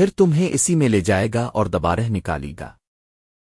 پھر تمہیں اسی میں لے جائے گا اور دوبارہ نکالے گا۔